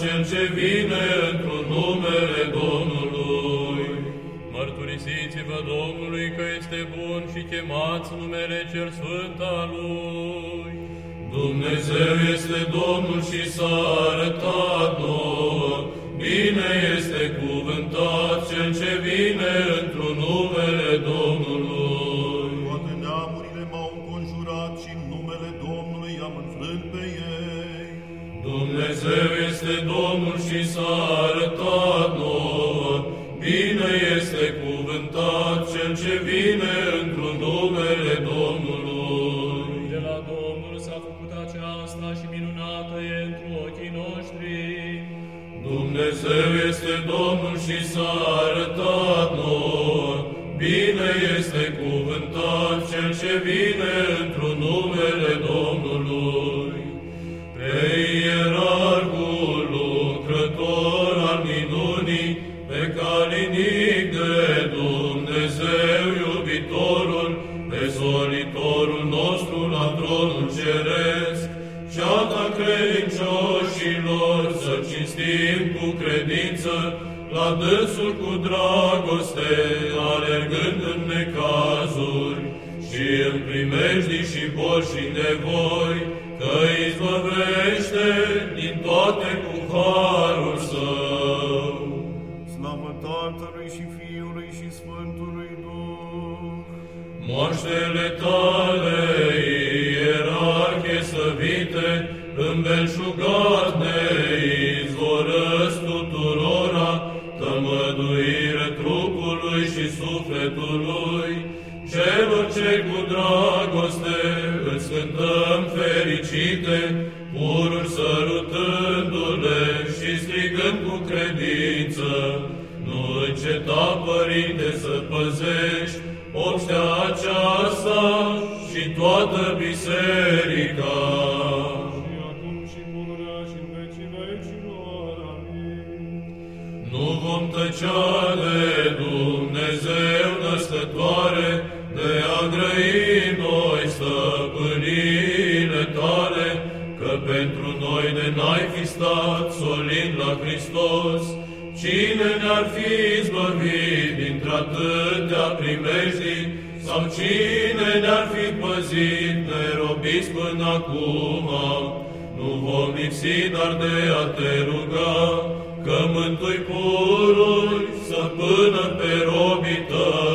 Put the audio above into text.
cel ce vine într-un numele Domnului. Mărturisiți-vă Domnului că este bun și chemați numele cel sfânt al Lui. Dumnezeu este Domnul și s-a arătat. Bine este cuvântat cel ce vine într-un numele Domnului. Este Domnul și s-a arătat nouă. Bine este cuvântat cel ce vine într-un numele Domnului. De la Domnul s-a făcut aceasta și minunată e într ochii noștri. Dumnezeu este Domnul și s-a arătat nouă. Bine este cuvântat cel ce vine într-un ceata credincioșilor să cinstim cu credință, la dânsul cu dragoste, alergând în necazuri, și în primejdii și boli și nevoi, că izbăvește din toate cu harul său. Slavă Tatălui și Fiului și Sfântului Duh. Moștele tale, ierarhie săvite, îmbelșugat ne izvorăsc tuturora, tămăduire trupului și sufletului, celor ce cu dragoste îți cântăm fericite, pururi sărutându-le și strigând cu credință, nu înceta, Părinte, să păzești obștea aceasta și toată biserica. Nu vom tăcea de Dumnezeu născătoare, de a grăi noi stăpânile tale, că pentru noi de n-ai fi stat solind la Hristos, cine ne-ar fi izbăvit dintre-atâtea primejdii, sau cine ne-ar fi păzit nerobiți până acum, nu vom lipsi dar de a te ruga, că mântui pururi să până pe robii tăi.